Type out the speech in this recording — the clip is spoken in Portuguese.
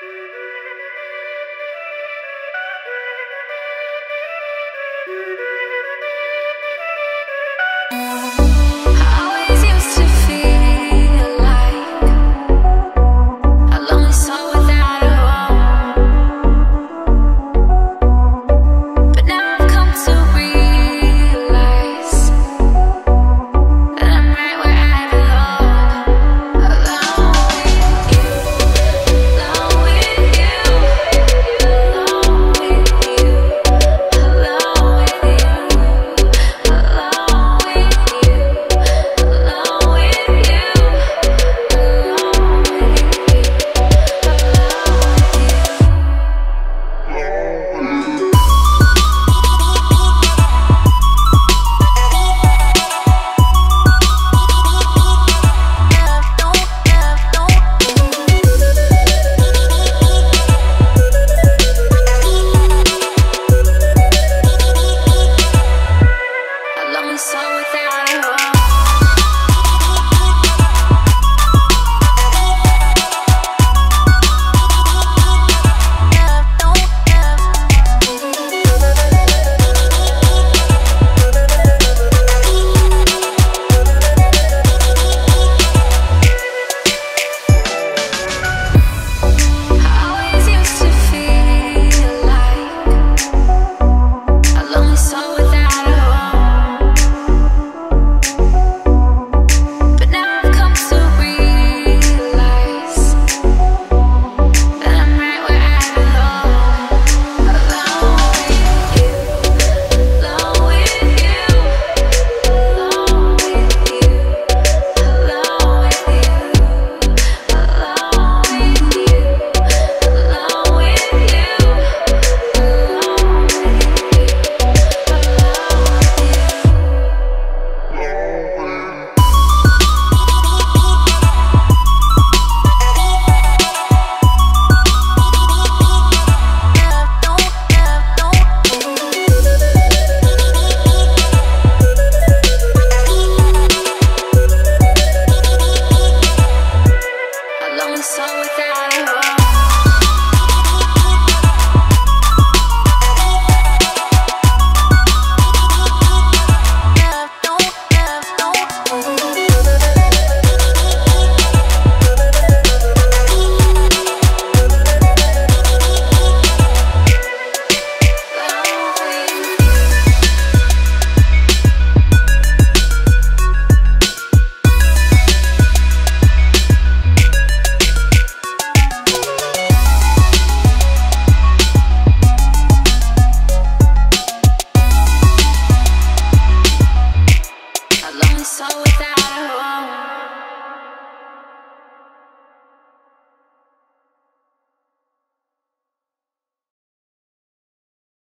Música